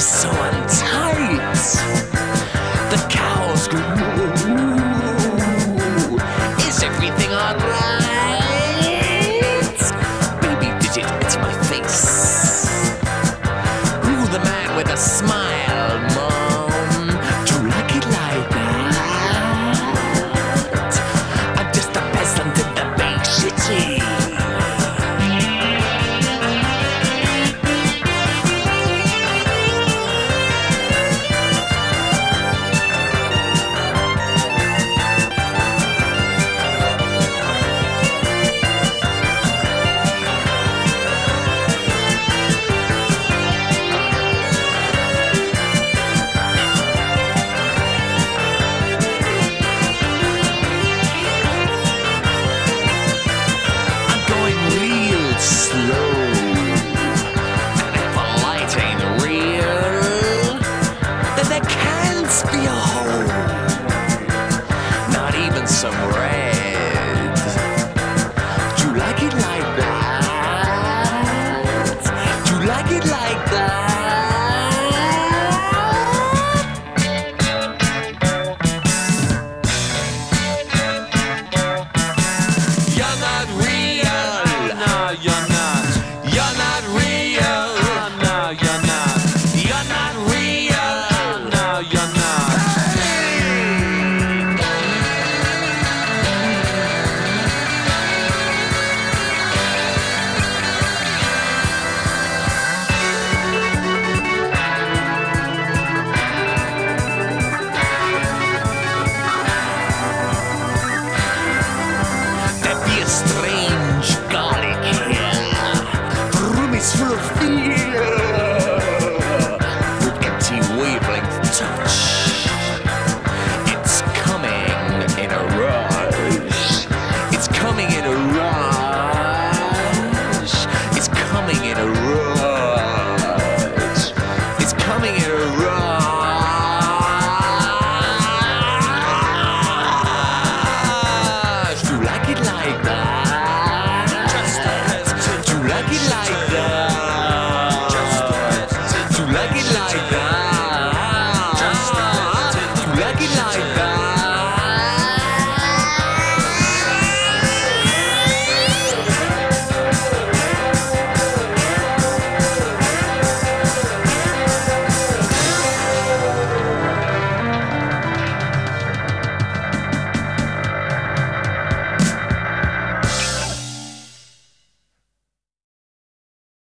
so untight. The cows go. Is everything alright? Baby digit, it's my face. Who the man with a smile? that. strange garlic hen. Room is full of thieves. like.